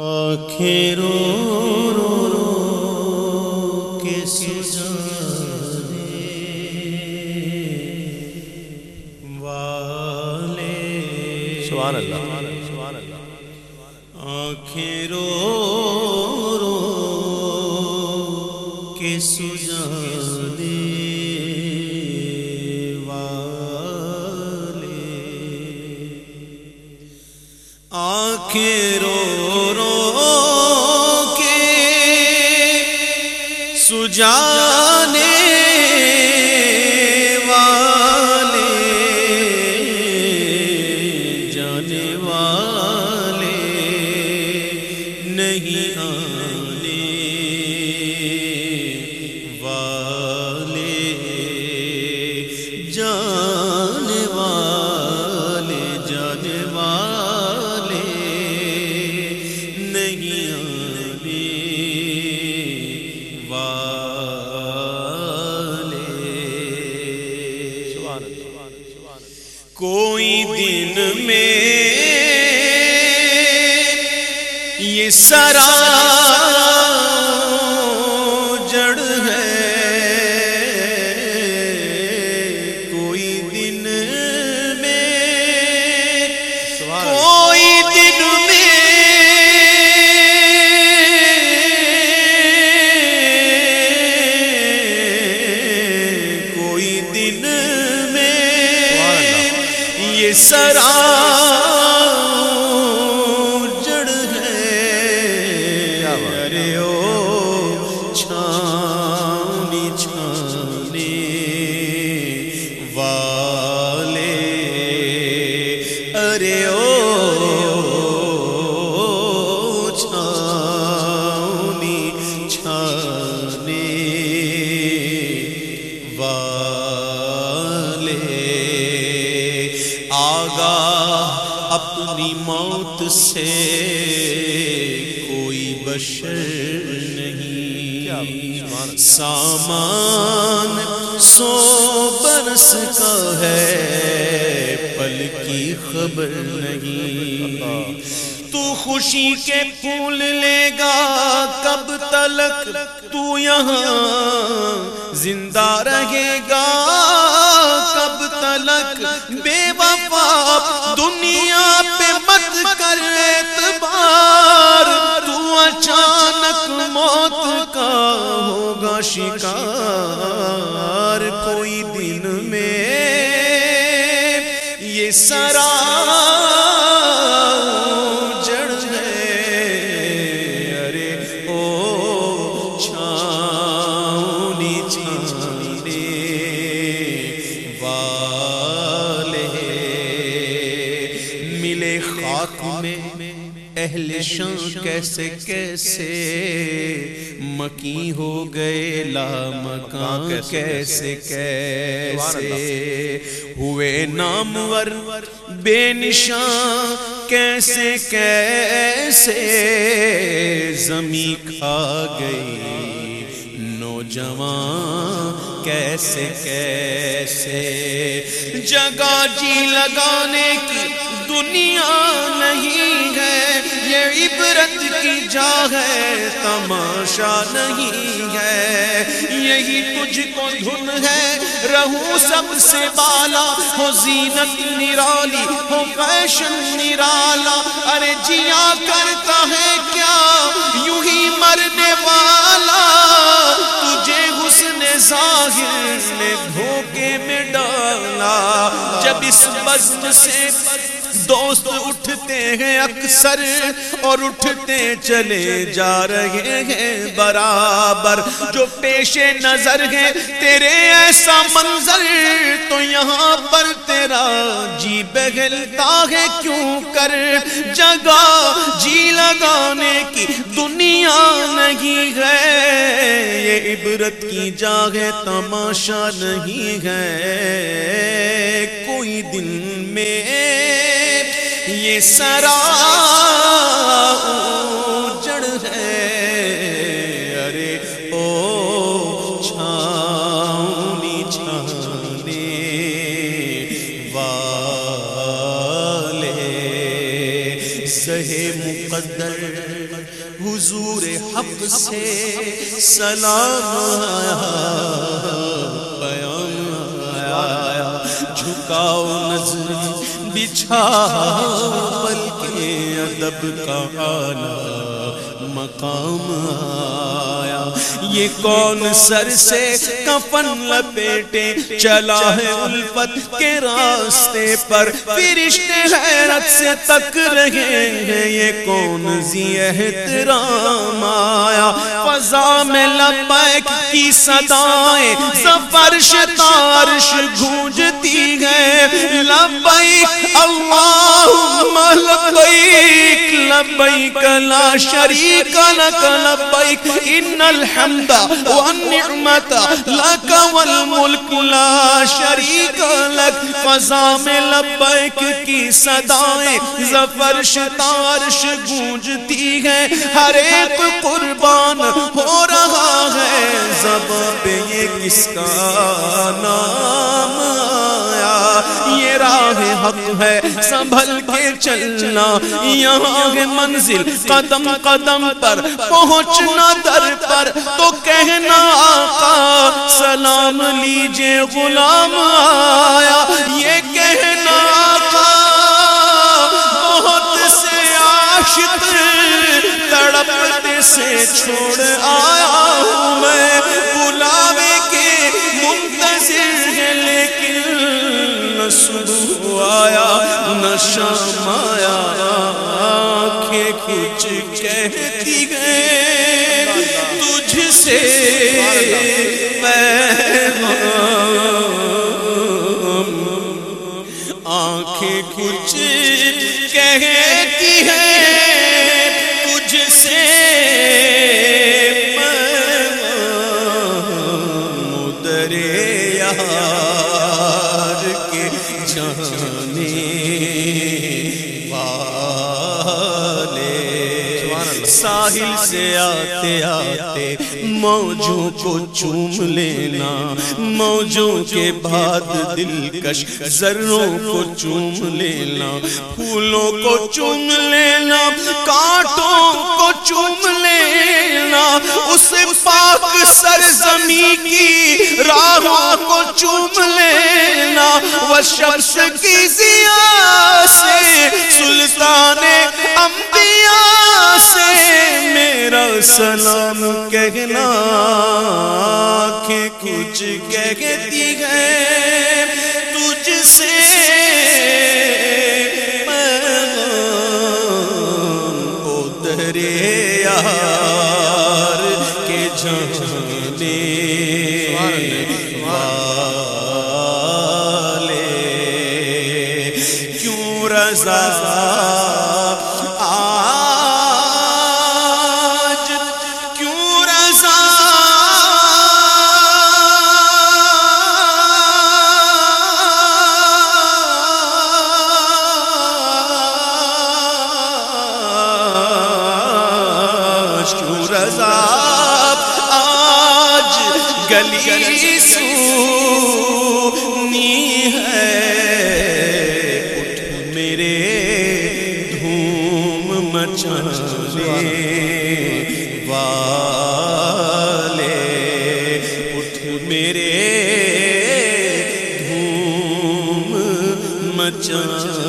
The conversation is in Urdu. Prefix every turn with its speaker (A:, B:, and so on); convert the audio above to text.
A: آنکھیں رو رو رو کے سجانے والے
B: سبحان اللہ سبحان اللہ۔
A: آنکھیں رو رو کے سجانے جانے کوئی دن میں یہ سرا موت سے کوئی بشر نہیں۔ سامان سو برس کا ہے، پل کی خبر نہیں۔ تو خوشی کے پھول لے گا، کب تلک تو یہاں۔ زندہ رہے گا، کب تلک۔ بے وفا دنیا پہ مت کر۔ شکار کوئی دن میں یہ سرا جڑ ہے۔ ارے او چھاؤنی چھانے والے، ملے خاک میں اہل شان کیسے کیسے مکی ہو گئے لا مکان کیسے کیسے ہوئے نامور بے نشان کیسے کیسے زمین کھا گئی نوجوان کیسے کیسے جگہ جی لگانے کی دنیا نہیں جا ہے، تماشا نہیں ہے۔ یہی تجھ کو دھن ہے۔ رہو سب سے بالا، ہو زینت نرالی، ہو فیشن نرالا۔ ارے جیا کرتا ہے کیا؟ یوں ہی مرنے والا۔ تجھے حسن ظاہر نے دھوکے میں ڈالا۔ جب اس بزم سے دوست اٹھتے ہیں اکثر اور اٹھتے چلے جا رہے ہیں برابر۔ جو پیش نظر ہے تیرے ایسا منظر تو یہاں پر تیرا جی بگلتا ہے کیوں کر؟ جگہ جی لگانے کی دنیا نہیں ہے۔ یہ عبرت کی جاگے تماشا نہیں ہے۔ کوئی دن میں یہ سرا جڑ ہے، ارے او چھاؤنی چھانے والے سہے مقدر حضور حق سے سلام آیا بیان آیا، جھکاؤ نظر بچھا بلکہ ادب کا آنا مقام آیا۔ یہ کون سر سے کفن لپیٹے، چلا ہے الفت کے راستے پر، فرشتے ہیں کیسے تک رہے ہیں یہ کون سی احترام آیا؟ فضا میں لبیک کی صدائیں زفرش تارش گونجتی ہے لبیک، اللہم لبیک لبیک لا شریک لک لبیک ان الحمد والنعمت لک والملک لا شریک لک فضا میں لبیک کی صدائیں زفرش تارش گونجتی ہے ہر ایک قربان ہو رہا ہے زباں پہ یہ کس کا نام آیا حق ہے، سنبھل کے چلنا۔ یہاں ہے منزل قدم قدم پر، پہنچنا در پر۔ تو کہنا، آقا، سلام لیجیے غلام آیا۔ یہ کہنا، آقا، بہت سے عاشق تڑپتے سے چھوڑ آیا ہوں میں۔ بلاوے کے کچھ کہتی گئے تجھ سے پیغام آنکھیں کچھ کہتی ہے، تجھ سے مدر یار کے جانے ساحل سے آتے آتے موجوں کو چوم لینا، موجوں کے بعد دلکش ذروں کو چوم لینا، پھولوں کو چوم لینا، کانٹوں کو چوم لینا، اس پاک سرزمی کی راہوں کو چوم لینا۔ وہ شمس کی ضیاء سے سلطان انبیاء سلام کہنا آنکھیں کچھ کہتی ہے تجھ سے پیغام یار کے والے۔ کیوں رضا گلی سونی ہے اٹھ میرے دھوم مچانے والے اٹھ میرے دھوم مچانے